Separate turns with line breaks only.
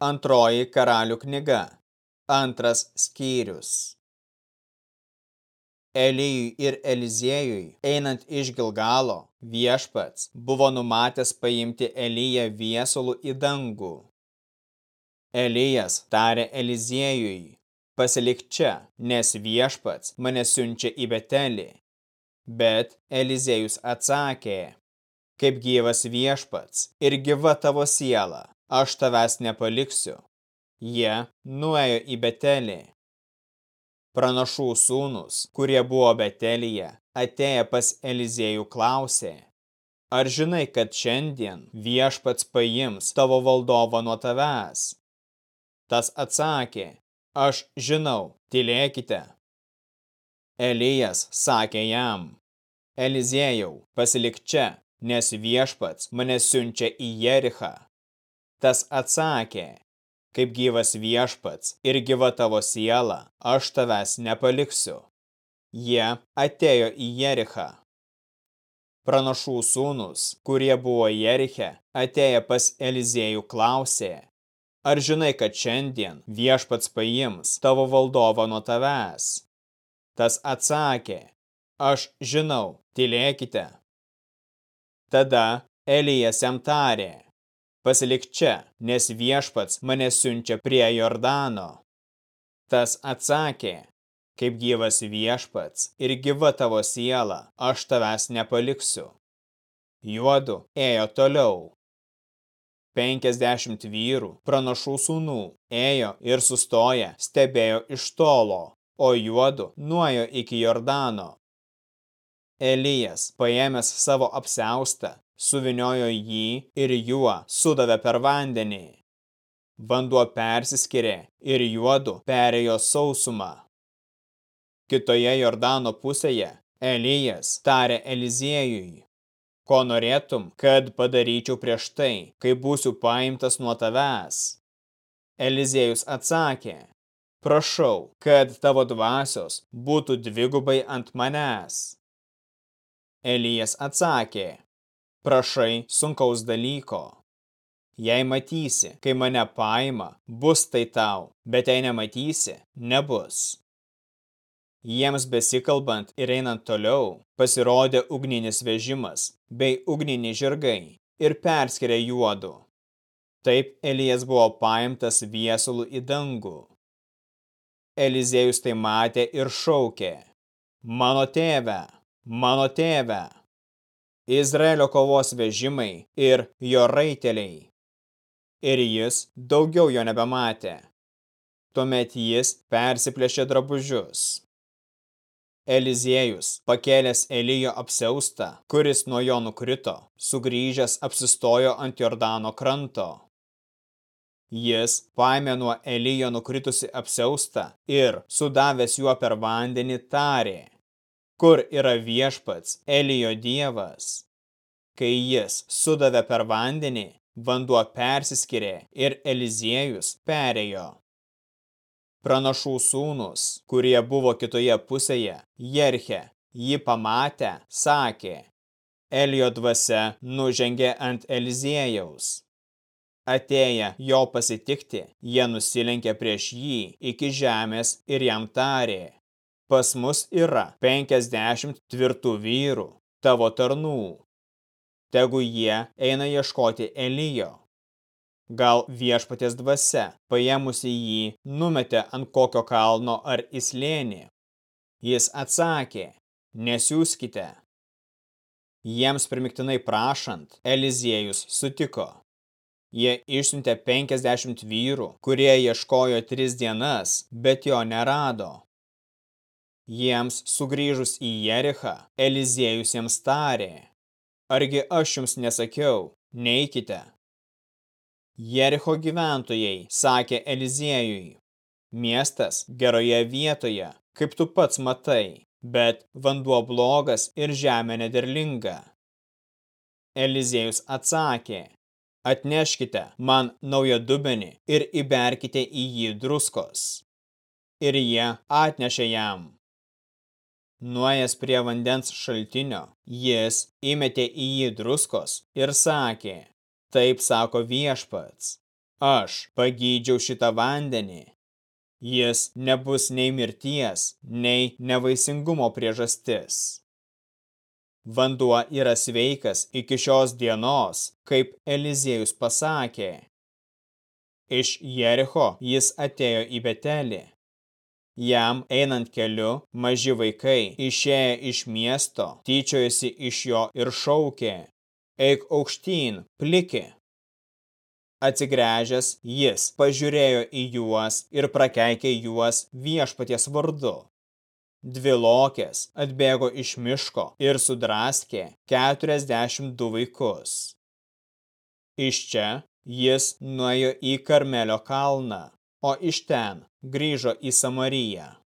Antroji karalių knyga. Antras skyrius. Elijui ir Eliziejui, einant iš Gilgalo, viešpats buvo numatęs paimti Eliją viesulų į dangų. Elijas tarė Eliziejui, pasilik čia, nes viešpats mane siunčia į Betelį. Bet Eliziejus atsakė, kaip gyvas viešpats ir gyva tavo siela, aš tavęs nepaliksiu. Jie nuėjo į Betelį. Pranašų sūnus, kurie buvo Betelyje, atėję pas Eliziejų klausė, ar žinai, kad šiandien viešpats paims tavo valdovą nuo tavęs? Tas atsakė, aš žinau, tylėkite. Elijas sakė jam, Eliziejau, pasilik čia, nes viešpats mane siunčia į Jerichą. Tas atsakė, kaip gyvas viešpats ir gyva tavo siela, aš tavęs nepaliksiu. Jie atėjo į Jerichą. Pranašų sūnus, kurie buvo Jeriche, atėję pas Eliziejų klausė, ar žinai, kad šiandien viešpats paims tavo valdovą nuo tavęs? Tas atsakė, aš žinau, tylėkite. Tada Elijas jam tarė, pasilik čia, nes viešpats mane siunčia prie Jordano. Tas atsakė, kaip gyvas viešpats ir gyva tavo siela, aš tavęs nepaliksiu. Juodu ėjo toliau. Penkiasdešimt vyrų, pranašų sūnų, ėjo ir sustoja, stebėjo iš tolo, o juodu nuojo iki Jordano. Elijas, paėmęs savo apseustą, suviniojo jį ir juo sudavė per vandenį. Vanduo persiskirė ir juodu perėjo sausumą. Kitoje Jordano pusėje Elijas tarė Eliziejui, ko norėtum, kad padaryčiau prieš tai, kai būsiu paimtas nuo tavęs. Eliziejus atsakė, prašau, kad tavo dvasios būtų dvigubai ant manęs. Elijas atsakė, prašai sunkaus dalyko. Jei matysi, kai mane paima, bus tai tau, bet jei nematysi, nebus. Jiems besikalbant ir einant toliau, pasirodė ugninis vežimas bei ugniniai žirgai ir perskiria juodu. Taip Elijas buvo paimtas viesulų į dangų. Eliziejus tai matė ir šaukė, mano tėve, mano tėve. Izraelio kovos vežimai ir jo raiteliai. Ir jis daugiau jo nebematė. Tuomet jis persiplėšė drabužius. Eliziejus, pakėlęs Elijo apsiaustą, kuris nuo jo nukrito, sugrįžęs apsistojo ant Jordano kranto. Jis paėmė nuo Elijo nukritusi apsiaustą ir, sudavęs juo per vandenį, tarė – kur yra viešpats, Elijo dievas. Kai jis sudavė per vandenį, vanduo persiskirė ir Eliziejus perėjo. Pranašų sūnus, kurie buvo kitoje pusėje, Jerche, jį pamatę, sakė, Elio dvasia nužengė ant Eliziejaus. Atėję jo pasitikti, jie nusilenkė prieš jį iki žemės ir jam tarė, Pas mus yra 50 tvirtų vyrų, tavo tarnų. Tegu jie eina ieškoti Elijo. Gal viešpatės dvasia, paėmusi jį, numetė ant kokio kalno ar įslėnį. Jis atsakė, nesiūskite. Jiems primiktinai prašant, Eliziejus sutiko. Jie išsiuntė 50 vyrų, kurie ieškojo tris dienas, bet jo nerado. Jiems sugrįžus į Jerichą, Eliziejus jiems tarė, argi aš jums nesakiau, neikite. Jericho gyventojai sakė Eliziejui, miestas geroje vietoje, kaip tu pats matai, bet vanduo blogas ir žemė nederlinga. Eliziejus atsakė, atneškite man naują dubenį ir įberkite į jį druskos. Ir jie atnešė jam. Nuėjęs prie vandens šaltinio, jis įmetė į jį druskos ir sakė, taip sako viešpats, aš pagydžiau šitą vandenį. Jis nebus nei mirties, nei nevaisingumo priežastis. Vanduo yra sveikas iki šios dienos, kaip Eliziejus pasakė. Iš Jericho jis atėjo į Betelį. Jam einant keliu, maži vaikai, išėję iš miesto, tyčiojasi iš jo ir šaukė, eik aukštyn, pliki. Atsigręžęs, jis pažiūrėjo į juos ir prakeikė juos viešpaties vardu. Dvi lokės atbėgo iš miško ir sudraskė 42 vaikus. Iš čia jis nuėjo į Karmelio kalną, o iš ten grįžo į Samariją.